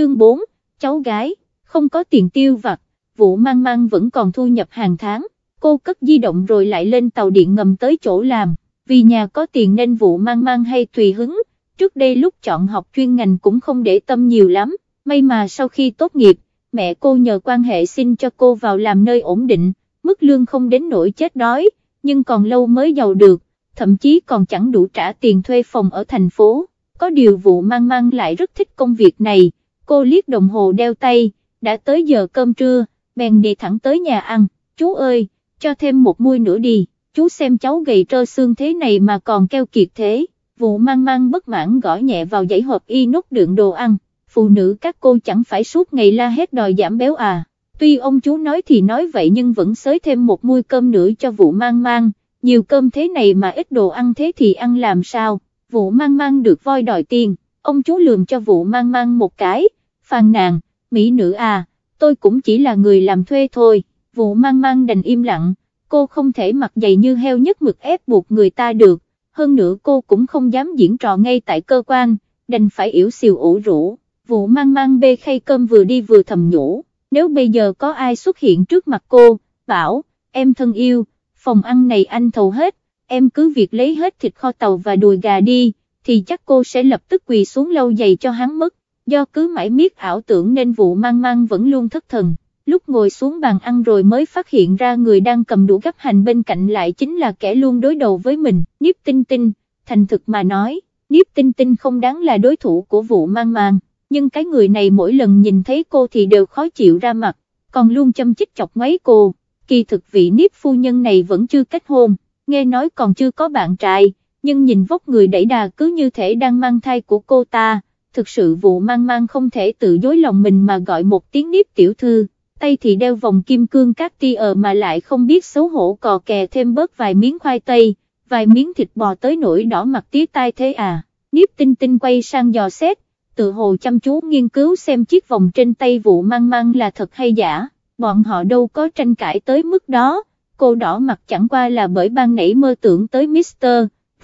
chương 4, cháu gái, không có tiền tiêu vặt, vụ mang mang vẫn còn thu nhập hàng tháng, cô cất di động rồi lại lên tàu điện ngầm tới chỗ làm, vì nhà có tiền nên vụ mang mang hay tùy hứng, trước đây lúc chọn học chuyên ngành cũng không để tâm nhiều lắm, may mà sau khi tốt nghiệp, mẹ cô nhờ quan hệ xin cho cô vào làm nơi ổn định, mức lương không đến nỗi chết đói, nhưng còn lâu mới giàu được, thậm chí còn chẳng đủ trả tiền thuê phòng ở thành phố, có điều vụ mang mang lại rất thích công việc này, cô liếc đồng hồ đeo tay, đã tới giờ cơm trưa, bèn đi thẳng tới nhà ăn, chú ơi, cho thêm một muôi nữa đi, chú xem cháu gầy trơ xương thế này mà còn keo kiệt thế, vụ mang mang bất mãn gõ nhẹ vào dãy hộp y nút đựng đồ ăn, phụ nữ các cô chẳng phải suốt ngày la hét đòi giảm béo à, tuy ông chú nói thì nói vậy nhưng vẫn xới thêm một muôi cơm nữa cho vụ mang mang, nhiều cơm thế này mà ít đồ ăn thế thì ăn làm sao, vụ mang mang được voi đòi tiền, ông chú lườm cho vụ mang mang một cái, phàn nàn, mỹ nữ à, tôi cũng chỉ là người làm thuê thôi, vụ mang mang đành im lặng, cô không thể mặc dày như heo nhất mực ép buộc người ta được, hơn nữa cô cũng không dám diễn trò ngay tại cơ quan, đành phải yểu xìu ủ rũ, vụ mang mang bê khay cơm vừa đi vừa thầm nhủ, nếu bây giờ có ai xuất hiện trước mặt cô, bảo, em thân yêu, phòng ăn này anh thầu hết, em cứ việc lấy hết thịt kho tàu và đùi gà đi, thì chắc cô sẽ lập tức quỳ xuống lâu giày cho hắn mất, do cứ mãi miết ảo tưởng nên vụ mang mang vẫn luôn thất thần, lúc ngồi xuống bàn ăn rồi mới phát hiện ra người đang cầm đũa gấp hành bên cạnh lại chính là kẻ luôn đối đầu với mình, Niếp Tinh Tinh, thành thực mà nói, Niếp Tinh Tinh không đáng là đối thủ của vụ mang mang, nhưng cái người này mỗi lần nhìn thấy cô thì đều khó chịu ra mặt, còn luôn châm chích chọc ngoáy cô, kỳ thực vị Niếp phu nhân này vẫn chưa kết hôn, nghe nói còn chưa có bạn trai, nhưng nhìn vóc người đẩy đà cứ như thể đang mang thai của cô ta, thực sự vụ mang mang không thể tự dối lòng mình mà gọi một tiếng Niếp tiểu thư tay thì đeo vòng kim cương các ti ờ mà lại không biết xấu hổ cò kè thêm bớt vài miếng khoai tây, vài miếng thịt bò tới nỗi đỏ mặt tía tai thế à, Niếp tinh tinh quay sang dò xét, tự hồ chăm chú nghiên cứu xem chiếc vòng trên tay vụ mang mang là thật hay giả, bọn họ đâu có tranh cãi tới mức đó, cô đỏ mặt chẳng qua là bởi ban nãy mơ tưởng tới Mr.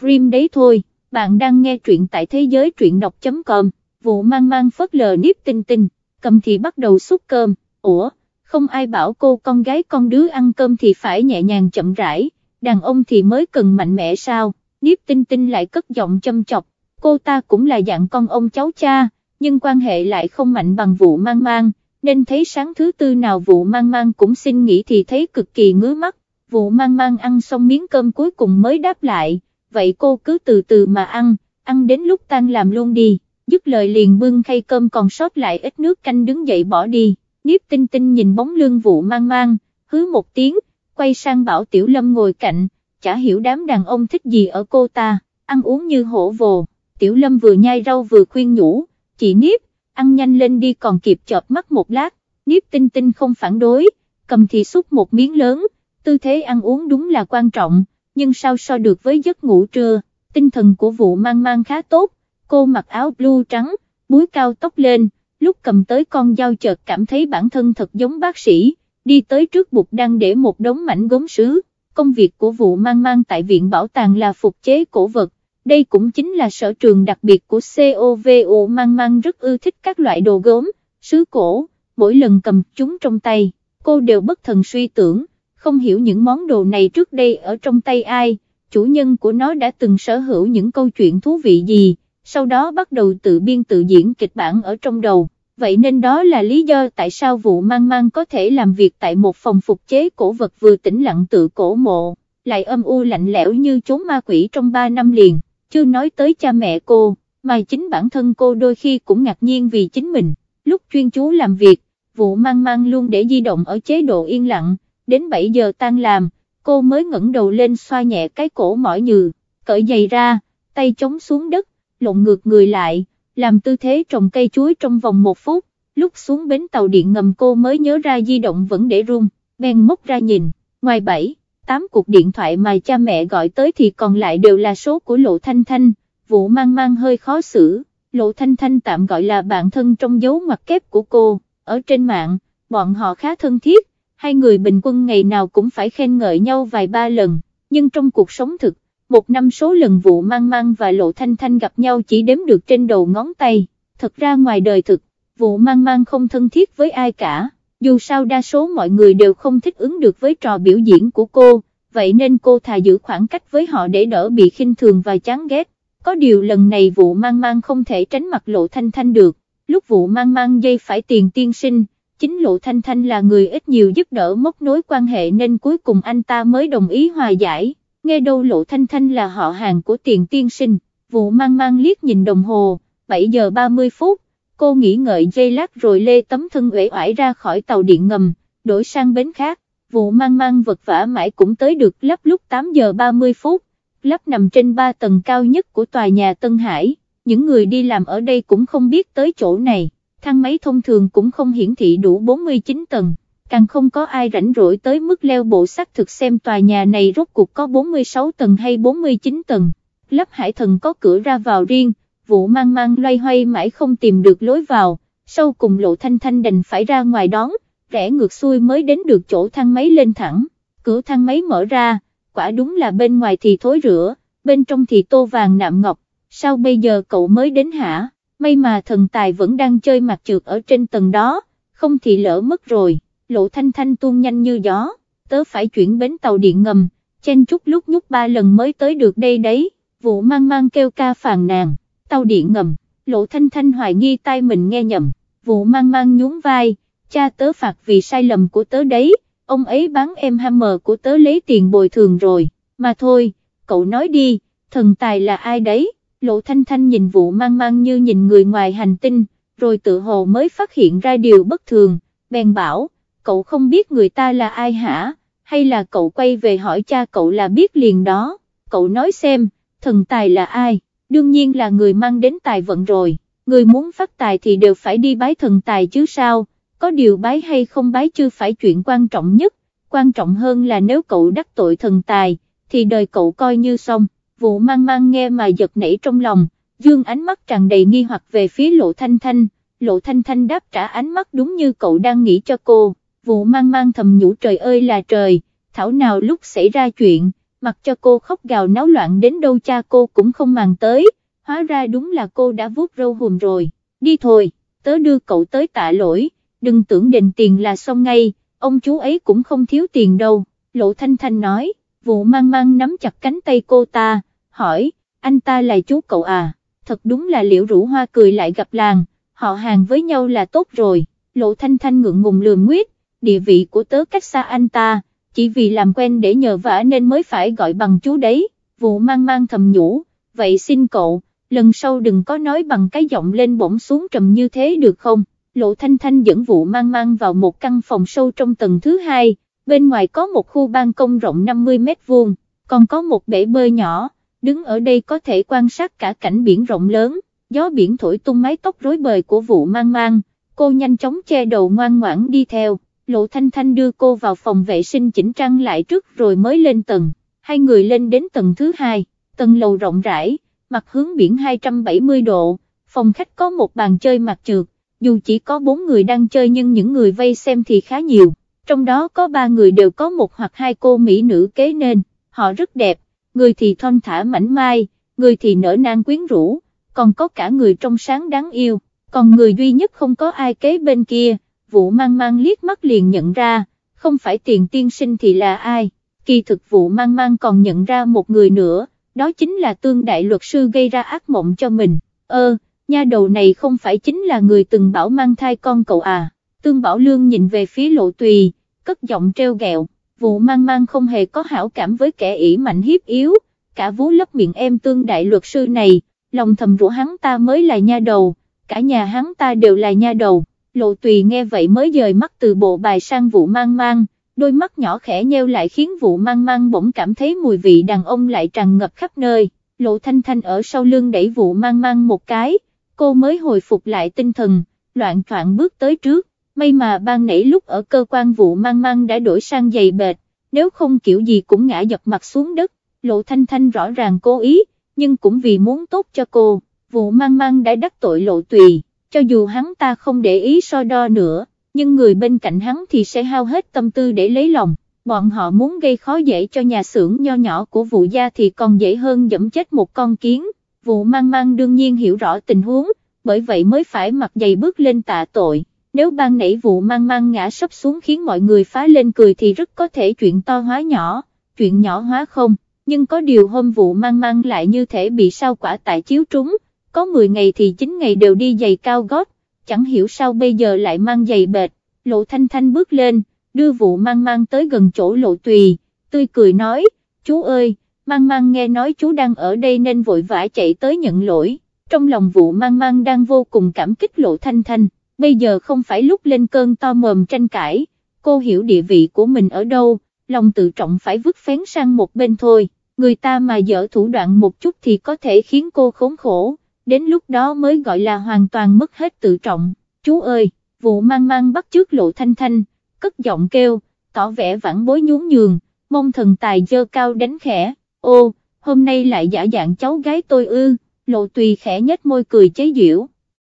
Dream đấy thôi, bạn đang nghe truyện tại thế giới truyện đọc.com, vụ mang mang phớt lờ nếp tinh tinh, cầm thì bắt đầu xúc cơm, ủa? không ai bảo cô con gái con đứa ăn cơm thì phải nhẹ nhàng chậm rãi, đàn ông thì mới cần mạnh mẽ sao, nếp Tinh Tinh lại cất giọng châm chọc, cô ta cũng là dạng con ông cháu cha, nhưng quan hệ lại không mạnh bằng vụ mang mang, nên thấy sáng thứ tư nào vụ mang mang cũng xin nghỉ thì thấy cực kỳ ngứa mắt, vụ mang mang ăn xong miếng cơm cuối cùng mới đáp lại, vậy cô cứ từ từ mà ăn, ăn đến lúc tan làm luôn đi, dứt lời liền bưng khay cơm còn sót lại ít nước canh đứng dậy bỏ đi. Niếp tinh tinh nhìn bóng lương vụ mang mang, hứ một tiếng, quay sang bảo Tiểu Lâm ngồi cạnh, chả hiểu đám đàn ông thích gì ở cô ta, ăn uống như hổ vồ, Tiểu Lâm vừa nhai rau vừa khuyên nhủ, chị Niếp, ăn nhanh lên đi còn kịp chợp mắt một lát, Niếp tinh tinh không phản đối, cầm thì xúc một miếng lớn, tư thế ăn uống đúng là quan trọng, nhưng sao so được với giấc ngủ trưa, tinh thần của vụ mang mang khá tốt, cô mặc áo blue trắng, búi cao tóc lên, lúc cầm tới con dao chợt cảm thấy bản thân thật giống bác sĩ, đi tới trước bục đang để một đống mảnh gốm sứ, công việc của vụ mang mang tại viện bảo tàng là phục chế cổ vật, đây cũng chính là sở trường đặc biệt của COVU mang mang rất ưa thích các loại đồ gốm, sứ cổ, mỗi lần cầm chúng trong tay, cô đều bất thần suy tưởng, không hiểu những món đồ này trước đây ở trong tay ai, chủ nhân của nó đã từng sở hữu những câu chuyện thú vị gì sau đó bắt đầu tự biên tự diễn kịch bản ở trong đầu, vậy nên đó là lý do tại sao vụ mang mang có thể làm việc tại một phòng phục chế cổ vật vừa tĩnh lặng tự cổ mộ, lại âm u lạnh lẽo như chốn ma quỷ trong 3 năm liền, chưa nói tới cha mẹ cô, mà chính bản thân cô đôi khi cũng ngạc nhiên vì chính mình, lúc chuyên chú làm việc, vụ mang mang luôn để di động ở chế độ yên lặng, đến 7 giờ tan làm, cô mới ngẩng đầu lên xoa nhẹ cái cổ mỏi nhừ, cởi giày ra, tay chống xuống đất, lộn ngược người lại, làm tư thế trồng cây chuối trong vòng một phút, lúc xuống bến tàu điện ngầm cô mới nhớ ra di động vẫn để rung, bèn móc ra nhìn, ngoài 7, 8 cuộc điện thoại mà cha mẹ gọi tới thì còn lại đều là số của Lộ Thanh Thanh, vụ mang mang hơi khó xử, Lộ Thanh Thanh tạm gọi là bạn thân trong dấu ngoặc kép của cô, ở trên mạng, bọn họ khá thân thiết, hai người bình quân ngày nào cũng phải khen ngợi nhau vài ba lần, nhưng trong cuộc sống thực, một năm số lần vụ mang mang và lộ thanh thanh gặp nhau chỉ đếm được trên đầu ngón tay, thật ra ngoài đời thực, vụ mang mang không thân thiết với ai cả, dù sao đa số mọi người đều không thích ứng được với trò biểu diễn của cô, vậy nên cô thà giữ khoảng cách với họ để đỡ bị khinh thường và chán ghét, có điều lần này vụ mang mang không thể tránh mặt lộ thanh thanh được, lúc vụ mang mang dây phải tiền tiên sinh, chính lộ thanh thanh là người ít nhiều giúp đỡ móc nối quan hệ nên cuối cùng anh ta mới đồng ý hòa giải, nghe đâu lộ thanh thanh là họ hàng của tiền tiên sinh, vụ mang mang liếc nhìn đồng hồ, 7 giờ 30 phút, cô nghỉ ngợi giây lát rồi lê tấm thân uể oải ra khỏi tàu điện ngầm, đổi sang bến khác, vụ mang mang vật vả mãi cũng tới được lắp lúc 8 giờ 30 phút, lắp nằm trên 3 tầng cao nhất của tòa nhà Tân Hải, những người đi làm ở đây cũng không biết tới chỗ này, thang máy thông thường cũng không hiển thị đủ 49 tầng, càng không có ai rảnh rỗi tới mức leo bộ xác thực xem tòa nhà này rốt cuộc có 46 tầng hay 49 tầng, lắp hải thần có cửa ra vào riêng, vụ mang mang loay hoay mãi không tìm được lối vào, sau cùng lộ thanh thanh đành phải ra ngoài đón, rẽ ngược xuôi mới đến được chỗ thang máy lên thẳng, cửa thang máy mở ra, quả đúng là bên ngoài thì thối rửa, bên trong thì tô vàng nạm ngọc, sao bây giờ cậu mới đến hả, may mà thần tài vẫn đang chơi mặt trượt ở trên tầng đó, không thì lỡ mất rồi, lộ thanh thanh tuôn nhanh như gió, tớ phải chuyển bến tàu điện ngầm, chen chút lúc nhúc ba lần mới tới được đây đấy, vụ mang mang kêu ca phàn nàn tàu điện ngầm, lộ thanh thanh hoài nghi tai mình nghe nhầm, vụ mang mang nhún vai, cha tớ phạt vì sai lầm của tớ đấy, ông ấy bán em hammer của tớ lấy tiền bồi thường rồi, mà thôi, cậu nói đi, thần tài là ai đấy, lộ thanh thanh nhìn vụ mang mang như nhìn người ngoài hành tinh, rồi tự hồ mới phát hiện ra điều bất thường, bèn bảo, cậu không biết người ta là ai hả, hay là cậu quay về hỏi cha cậu là biết liền đó, cậu nói xem, thần tài là ai, đương nhiên là người mang đến tài vận rồi, người muốn phát tài thì đều phải đi bái thần tài chứ sao, có điều bái hay không bái chưa phải chuyện quan trọng nhất, quan trọng hơn là nếu cậu đắc tội thần tài, thì đời cậu coi như xong, vụ mang mang nghe mà giật nảy trong lòng, dương ánh mắt tràn đầy nghi hoặc về phía lộ thanh thanh, lộ thanh thanh đáp trả ánh mắt đúng như cậu đang nghĩ cho cô, vụ mang mang thầm nhủ trời ơi là trời, thảo nào lúc xảy ra chuyện, mặc cho cô khóc gào náo loạn đến đâu cha cô cũng không màng tới, hóa ra đúng là cô đã vuốt râu hùm rồi, đi thôi, tớ đưa cậu tới tạ lỗi, đừng tưởng đền tiền là xong ngay, ông chú ấy cũng không thiếu tiền đâu, lộ thanh thanh nói, vụ mang mang nắm chặt cánh tay cô ta, hỏi, anh ta là chú cậu à, thật đúng là liễu rủ hoa cười lại gặp làng, họ hàng với nhau là tốt rồi, lộ thanh thanh ngượng ngùng lườm nguyết, địa vị của tớ cách xa anh ta, chỉ vì làm quen để nhờ vả nên mới phải gọi bằng chú đấy, vụ mang mang thầm nhủ, vậy xin cậu, lần sau đừng có nói bằng cái giọng lên bổng xuống trầm như thế được không, lộ thanh thanh dẫn vụ mang mang vào một căn phòng sâu trong tầng thứ hai, bên ngoài có một khu ban công rộng 50 mét vuông, còn có một bể bơi nhỏ, đứng ở đây có thể quan sát cả cảnh biển rộng lớn, gió biển thổi tung mái tóc rối bời của vụ mang mang, cô nhanh chóng che đầu ngoan ngoãn đi theo. Lộ Thanh Thanh đưa cô vào phòng vệ sinh chỉnh trang lại trước rồi mới lên tầng, hai người lên đến tầng thứ hai, tầng lầu rộng rãi, mặt hướng biển 270 độ, phòng khách có một bàn chơi mặt trượt, dù chỉ có bốn người đang chơi nhưng những người vây xem thì khá nhiều, trong đó có ba người đều có một hoặc hai cô mỹ nữ kế nên, họ rất đẹp, người thì thon thả mảnh mai, người thì nở nang quyến rũ, còn có cả người trong sáng đáng yêu, còn người duy nhất không có ai kế bên kia vụ mang mang liếc mắt liền nhận ra, không phải tiền tiên sinh thì là ai, kỳ thực vụ mang mang còn nhận ra một người nữa, đó chính là tương đại luật sư gây ra ác mộng cho mình, ơ, nha đầu này không phải chính là người từng bảo mang thai con cậu à, tương bảo lương nhìn về phía lộ tùy, cất giọng treo gẹo, vụ mang mang không hề có hảo cảm với kẻ ỷ mạnh hiếp yếu, cả vú lấp miệng em tương đại luật sư này, lòng thầm rủa hắn ta mới là nha đầu, cả nhà hắn ta đều là nha đầu. Lộ tùy nghe vậy mới dời mắt từ bộ bài sang vụ mang mang, đôi mắt nhỏ khẽ nheo lại khiến vụ mang mang bỗng cảm thấy mùi vị đàn ông lại tràn ngập khắp nơi, lộ thanh thanh ở sau lưng đẩy vụ mang mang một cái, cô mới hồi phục lại tinh thần, loạn troạn bước tới trước, may mà ban nãy lúc ở cơ quan vụ mang mang đã đổi sang giày bệt, nếu không kiểu gì cũng ngã giật mặt xuống đất, lộ thanh thanh rõ ràng cố ý, nhưng cũng vì muốn tốt cho cô, vụ mang mang đã đắc tội lộ tùy cho dù hắn ta không để ý so đo nữa, nhưng người bên cạnh hắn thì sẽ hao hết tâm tư để lấy lòng, bọn họ muốn gây khó dễ cho nhà xưởng nho nhỏ của vụ gia thì còn dễ hơn dẫm chết một con kiến, vụ mang mang đương nhiên hiểu rõ tình huống, bởi vậy mới phải mặc giày bước lên tạ tội, nếu ban nãy vụ mang mang ngã sấp xuống khiến mọi người phá lên cười thì rất có thể chuyện to hóa nhỏ, chuyện nhỏ hóa không, nhưng có điều hôm vụ mang mang lại như thể bị sao quả tại chiếu trúng, có 10 ngày thì 9 ngày đều đi giày cao gót, chẳng hiểu sao bây giờ lại mang giày bệt, lộ thanh thanh bước lên, đưa vụ mang mang tới gần chỗ lộ tùy, tươi cười nói, chú ơi, mang mang nghe nói chú đang ở đây nên vội vã chạy tới nhận lỗi, trong lòng vụ mang mang đang vô cùng cảm kích lộ thanh thanh, bây giờ không phải lúc lên cơn to mồm tranh cãi, cô hiểu địa vị của mình ở đâu, lòng tự trọng phải vứt phén sang một bên thôi, người ta mà dở thủ đoạn một chút thì có thể khiến cô khốn khổ, đến lúc đó mới gọi là hoàn toàn mất hết tự trọng, chú ơi, vụ mang mang bắt trước lộ thanh thanh, cất giọng kêu, tỏ vẻ vãn bối nhún nhường, mong thần tài dơ cao đánh khẽ, ô, hôm nay lại giả dạng cháu gái tôi ư, lộ tùy khẽ nhếch môi cười chế giễu.